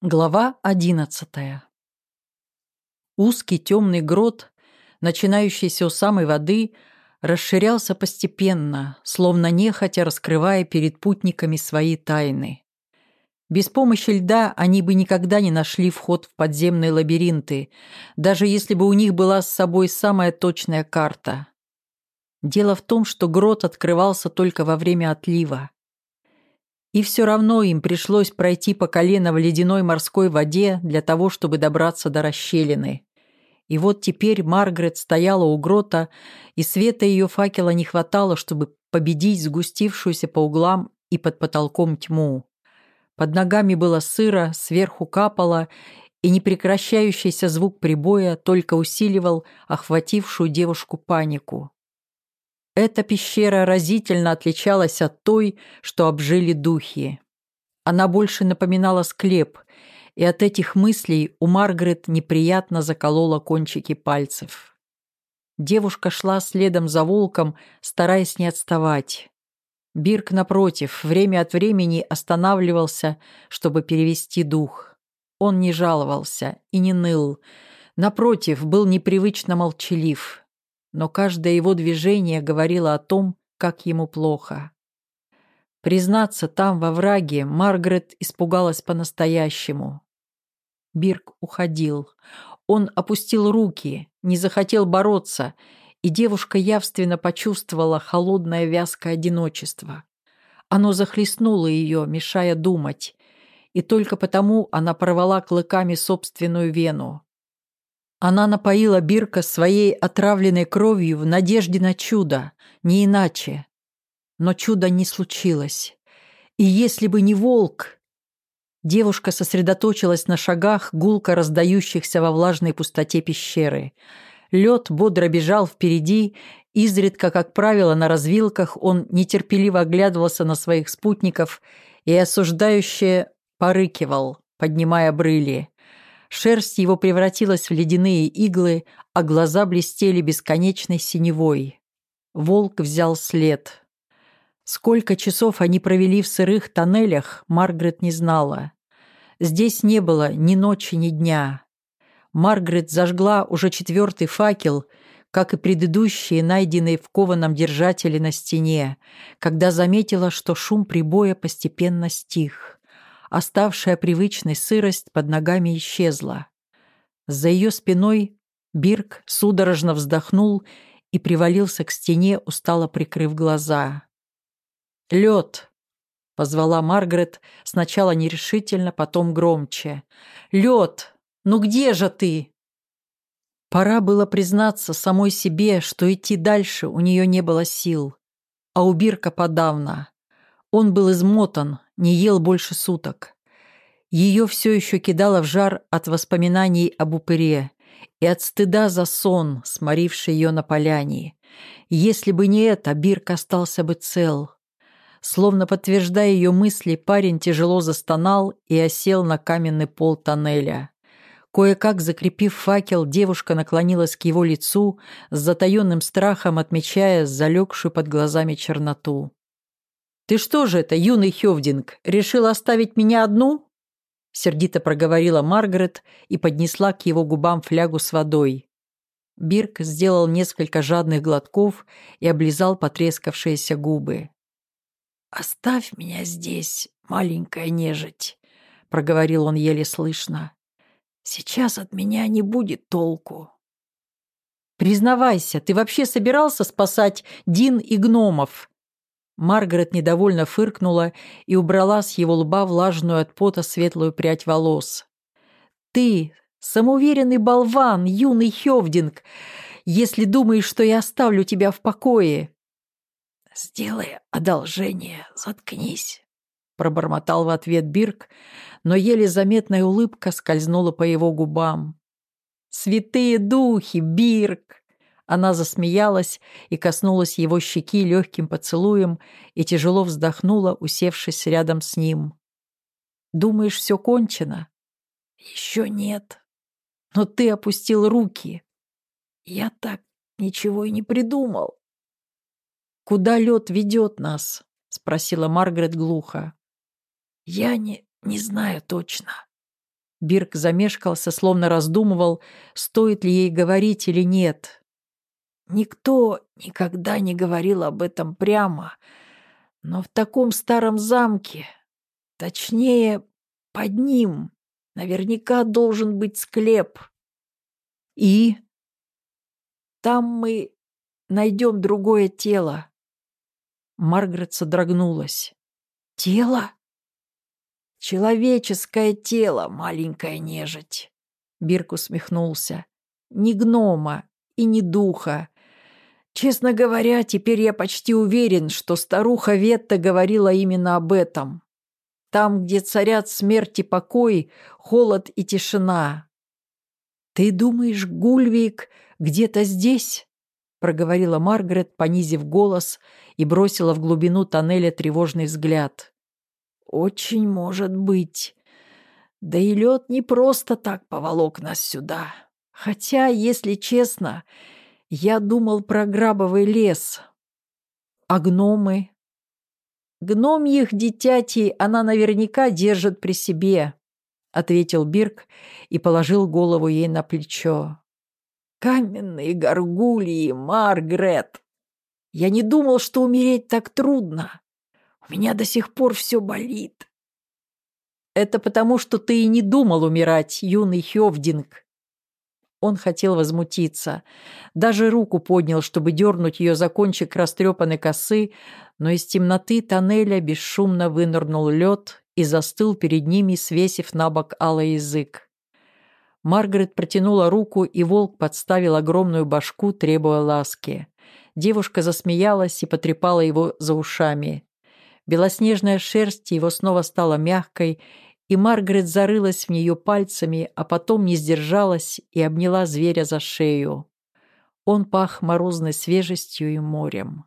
Глава одиннадцатая Узкий темный грот, начинающийся у самой воды, расширялся постепенно, словно нехотя раскрывая перед путниками свои тайны. Без помощи льда они бы никогда не нашли вход в подземные лабиринты, даже если бы у них была с собой самая точная карта. Дело в том, что грот открывался только во время отлива. И все равно им пришлось пройти по колено в ледяной морской воде для того, чтобы добраться до расщелины. И вот теперь Маргарет стояла у грота, и света ее факела не хватало, чтобы победить сгустившуюся по углам и под потолком тьму. Под ногами было сыро, сверху капало, и непрекращающийся звук прибоя только усиливал охватившую девушку панику. Эта пещера разительно отличалась от той, что обжили духи. Она больше напоминала склеп, и от этих мыслей у Маргарет неприятно заколола кончики пальцев. Девушка шла следом за волком, стараясь не отставать. Бирк, напротив, время от времени останавливался, чтобы перевести дух. Он не жаловался и не ныл. Напротив, был непривычно молчалив но каждое его движение говорило о том, как ему плохо. Признаться, там, во враге, Маргарет испугалась по-настоящему. Бирк уходил. Он опустил руки, не захотел бороться, и девушка явственно почувствовала холодное вязкое одиночество. Оно захлестнуло ее, мешая думать, и только потому она порвала клыками собственную вену. Она напоила Бирка своей отравленной кровью в надежде на чудо, не иначе. Но чуда не случилось. И если бы не волк... Девушка сосредоточилась на шагах, гулко раздающихся во влажной пустоте пещеры. Лед бодро бежал впереди, изредка, как правило, на развилках он нетерпеливо оглядывался на своих спутников и осуждающе порыкивал, поднимая брыли. Шерсть его превратилась в ледяные иглы, а глаза блестели бесконечной синевой. Волк взял след. Сколько часов они провели в сырых тоннелях, Маргарет не знала. Здесь не было ни ночи, ни дня. Маргарет зажгла уже четвертый факел, как и предыдущие, найденные в кованом держателе на стене, когда заметила, что шум прибоя постепенно стих. Оставшая привычной сырость под ногами исчезла. За ее спиной Бирк судорожно вздохнул и привалился к стене, устало прикрыв глаза. «Лед!» — позвала Маргарет, сначала нерешительно, потом громче. «Лед! Ну где же ты?» Пора было признаться самой себе, что идти дальше у нее не было сил, а у Бирка подавно. Он был измотан, не ел больше суток. Ее все еще кидало в жар от воспоминаний об упыре и от стыда за сон, сморивший ее на поляне. Если бы не это, Бирк остался бы цел. Словно подтверждая ее мысли, парень тяжело застонал и осел на каменный пол тоннеля. Кое-как закрепив факел, девушка наклонилась к его лицу, с затаенным страхом отмечая залегшую под глазами черноту. «Ты что же это, юный Хевдинг, решил оставить меня одну?» Сердито проговорила Маргарет и поднесла к его губам флягу с водой. Бирк сделал несколько жадных глотков и облизал потрескавшиеся губы. «Оставь меня здесь, маленькая нежить», — проговорил он еле слышно. «Сейчас от меня не будет толку». «Признавайся, ты вообще собирался спасать Дин и гномов?» Маргарет недовольно фыркнула и убрала с его лба влажную от пота светлую прядь волос. «Ты, самоуверенный болван, юный Хевдинг, если думаешь, что я оставлю тебя в покое!» «Сделай одолжение, заткнись», — пробормотал в ответ Бирк, но еле заметная улыбка скользнула по его губам. «Святые духи, Бирк!» Она засмеялась и коснулась его щеки легким поцелуем и тяжело вздохнула, усевшись рядом с ним. «Думаешь, все кончено?» «Еще нет. Но ты опустил руки. Я так ничего и не придумал». «Куда лед ведет нас?» — спросила Маргарет глухо. «Я не, не знаю точно. Бирк замешкался, словно раздумывал, стоит ли ей говорить или нет. Никто никогда не говорил об этом прямо, но в таком старом замке, точнее, под ним, наверняка должен быть склеп. И? Там мы найдем другое тело. Маргарет содрогнулась. Тело? Человеческое тело, маленькая нежить. Бирк усмехнулся. Ни гнома и ни духа. Честно говоря, теперь я почти уверен, что старуха Ветта говорила именно об этом. Там, где царят смерть и покой, холод и тишина. «Ты думаешь, Гульвик где-то здесь?» — проговорила Маргарет, понизив голос, и бросила в глубину тоннеля тревожный взгляд. «Очень может быть. Да и лед не просто так поволок нас сюда. Хотя, если честно, я думал про грабовый лес. А гномы? Гномьих дитятей она наверняка держит при себе, ответил Бирк и положил голову ей на плечо. Каменные горгульи, Маргрет. Я не думал, что умереть так трудно. У меня до сих пор все болит. Это потому, что ты и не думал умирать, юный Хёвдинг, он хотел возмутиться. Даже руку поднял, чтобы дернуть ее за кончик растрепанной косы, но из темноты тоннеля бесшумно вынырнул лед и застыл перед ними, свесив на бок алый язык. Маргарет протянула руку, и волк подставил огромную башку, требуя ласки. Девушка засмеялась и потрепала его за ушами. Белоснежная шерсть его снова стала мягкой, и Маргарет зарылась в нее пальцами, а потом не сдержалась и обняла зверя за шею. Он пах морозной свежестью и морем.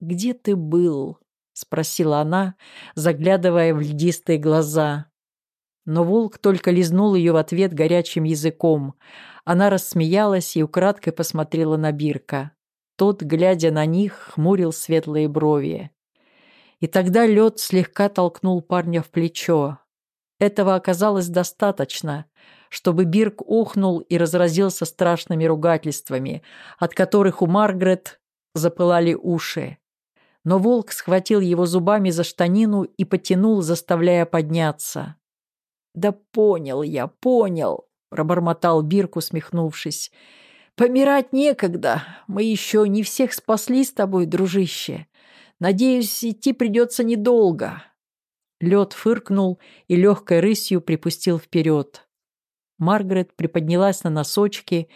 «Где ты был?» — спросила она, заглядывая в льдистые глаза. Но волк только лизнул ее в ответ горячим языком. Она рассмеялась и украдкой посмотрела на Бирка. Тот, глядя на них, хмурил светлые брови. И тогда лед слегка толкнул парня в плечо. Этого оказалось достаточно, чтобы Бирк ухнул и разразился страшными ругательствами, от которых у Маргарет запылали уши. Но волк схватил его зубами за штанину и потянул, заставляя подняться. «Да понял я, понял», — пробормотал Бирк, усмехнувшись. «Помирать некогда. Мы еще не всех спасли с тобой, дружище. Надеюсь, идти придется недолго. Лед фыркнул и легкой рысью припустил вперед. Маргарет приподнялась на носочки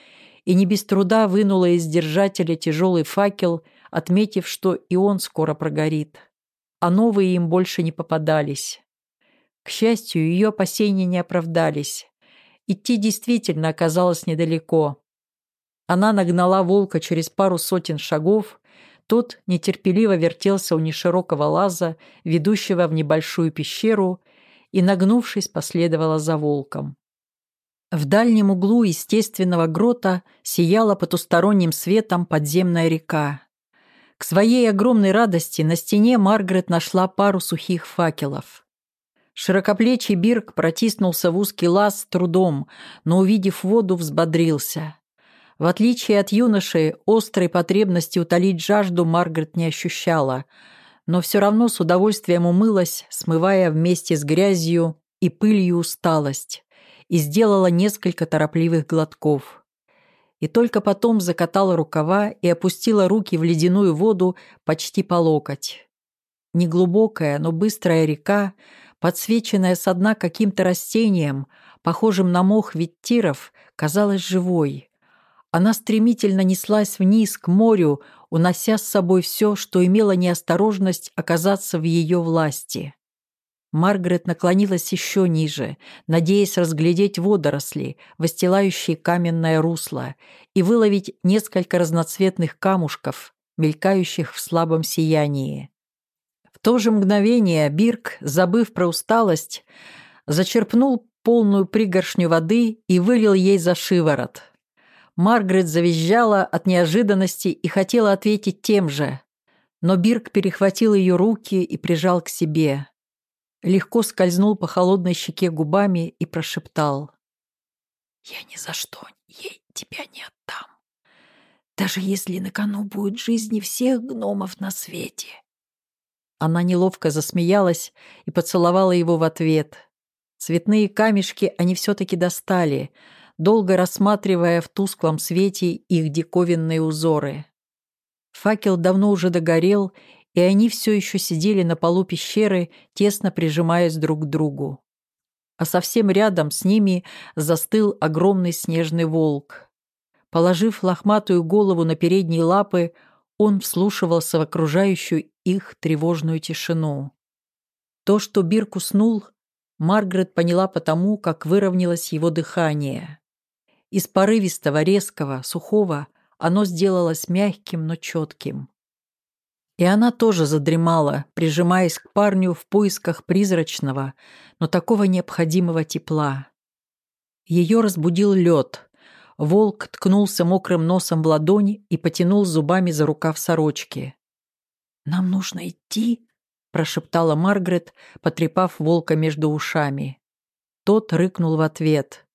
и не без труда вынула из держателя тяжелый факел, отметив, что и он скоро прогорит. А новые им больше не попадались. К счастью, ее опасения не оправдались. Идти действительно оказалось недалеко. Она нагнала волка через пару сотен шагов тот нетерпеливо вертелся у неширокого лаза, ведущего в небольшую пещеру, и, нагнувшись, последовала за волком. В дальнем углу естественного грота сияла потусторонним светом подземная река. К своей огромной радости на стене Маргарет нашла пару сухих факелов. Широкоплечий Бирк протиснулся в узкий лаз с трудом, но, увидев воду, взбодрился. В отличие от юноши, острой потребности утолить жажду Маргарет не ощущала, но все равно с удовольствием умылась, смывая вместе с грязью и пылью усталость, и сделала несколько торопливых глотков. И только потом закатала рукава и опустила руки в ледяную воду почти по локоть. Неглубокая, но быстрая река, подсвеченная со дна каким-то растением, похожим на мох виттиров, казалась живой — она стремительно неслась вниз к морю, унося с собой все, что имело неосторожность оказаться в ее власти. Маргарет наклонилась еще ниже, надеясь разглядеть водоросли, выстилающие каменное русло, и выловить несколько разноцветных камушков, мелькающих в слабом сиянии. В то же мгновение Бирк, забыв про усталость, зачерпнул полную пригоршню воды и вылил ей за шиворот. Маргарет завизжала от неожиданности и хотела ответить тем же. Но Бирк перехватил ее руки и прижал к себе. легко скользнул по холодной щеке губами и прошептал. «Я ни за что ей тебя не отдам, даже если на кону будет жизни всех гномов на свете». Она неловко засмеялась и поцеловала его в ответ. Цветные камешки они все-таки достали, долго рассматривая в тусклом свете их диковинные узоры. Факел давно уже догорел, и они все еще сидели на полу пещеры, тесно прижимаясь друг к другу. А совсем рядом с ними застыл огромный снежный волк. Положив лохматую голову на передние лапы, он вслушивался в окружающую их тревожную тишину. То, что Бирк уснул, Маргарет поняла потому, как выровнялось его дыхание. Из порывистого, резкого, сухого оно сделалось мягким, но четким. И она тоже задремала, прижимаясь к парню в поисках призрачного, но такого необходимого тепла. Ее разбудил лед. Волк ткнулся мокрым носом в ладони и потянул зубами за рукав сорочки. «Нам нужно идти?» – прошептала Маргарет, потрепав волка между ушами. Тот рыкнул в ответ.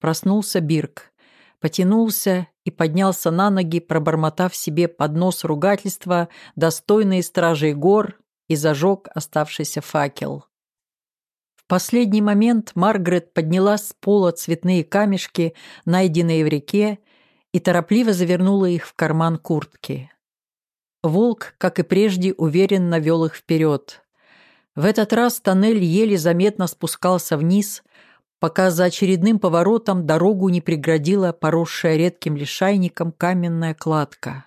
Проснулся Бирк, потянулся и поднялся на ноги, пробормотав себе под нос ругательства, достойные стражей гор, и зажег оставшийся факел. В последний момент Маргарет подняла с пола цветные камешки, найденные в реке, и торопливо завернула их в карман куртки. Волк, как и прежде, уверенно вел их вперед. В этот раз тоннель еле заметно спускался вниз, пока за очередным поворотом дорогу не преградила поросшая редким лишайником каменная кладка.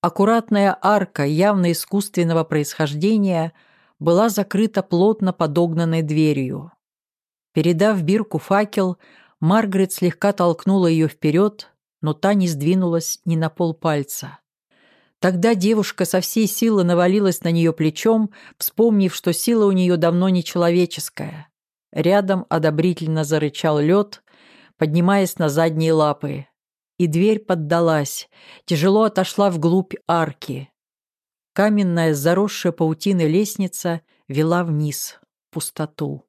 Аккуратная арка явно искусственного происхождения была закрыта плотно подогнанной дверью. Передав Бирку факел, Маргарет слегка толкнула ее вперед, но та не сдвинулась ни на полпальца. Тогда девушка со всей силы навалилась на нее плечом, вспомнив, что сила у нее давно не человеческая. Рядом одобрительно зарычал лед, поднимаясь на задние лапы. И дверь поддалась, тяжело отошла вглубь арки. Каменная, заросшая паутиной лестница вела вниз, в пустоту.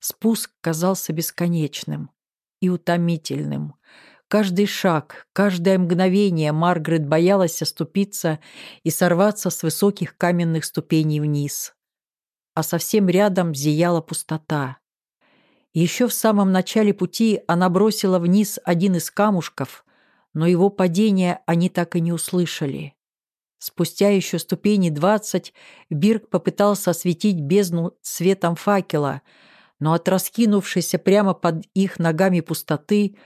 Спуск казался бесконечным и утомительным. Каждый шаг, каждое мгновение Маргарет боялась оступиться и сорваться с высоких каменных ступеней вниз а совсем рядом зияла пустота. Еще в самом начале пути она бросила вниз один из камушков, но его падение они так и не услышали. Спустя еще ступени двадцать Бирк попытался осветить бездну светом факела, но от раскинувшейся прямо под их ногами пустоты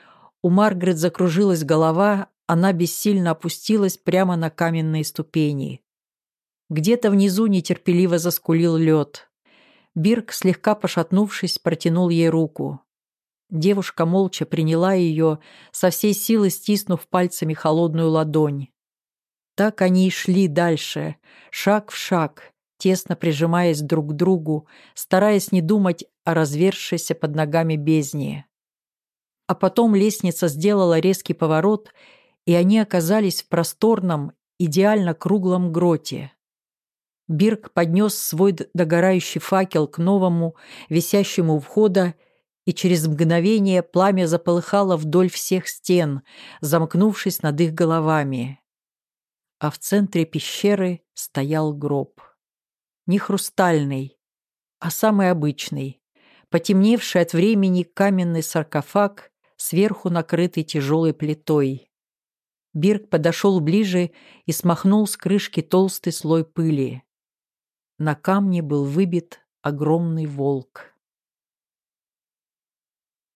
у Маргарет закружилась голова, она бессильно опустилась прямо на каменные ступени. Где-то внизу нетерпеливо заскулил лед. Бирк, слегка пошатнувшись, протянул ей руку. Девушка молча приняла ее, со всей силы стиснув пальцами холодную ладонь. Так они и шли дальше, шаг в шаг, тесно прижимаясь друг к другу, стараясь не думать о развершейся под ногами бездне. А потом лестница сделала резкий поворот, и они оказались в просторном, идеально круглом гроте. Бирк поднес свой догорающий факел к новому, висящему у входа, и через мгновение пламя заполыхало вдоль всех стен, замкнувшись над их головами. А в центре пещеры стоял гроб. Не хрустальный, а самый обычный, потемневший от времени каменный саркофаг, сверху накрытый тяжелой плитой. Бирк подошел ближе и смахнул с крышки толстый слой пыли. На камне был выбит огромный волк.